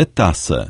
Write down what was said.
a taça.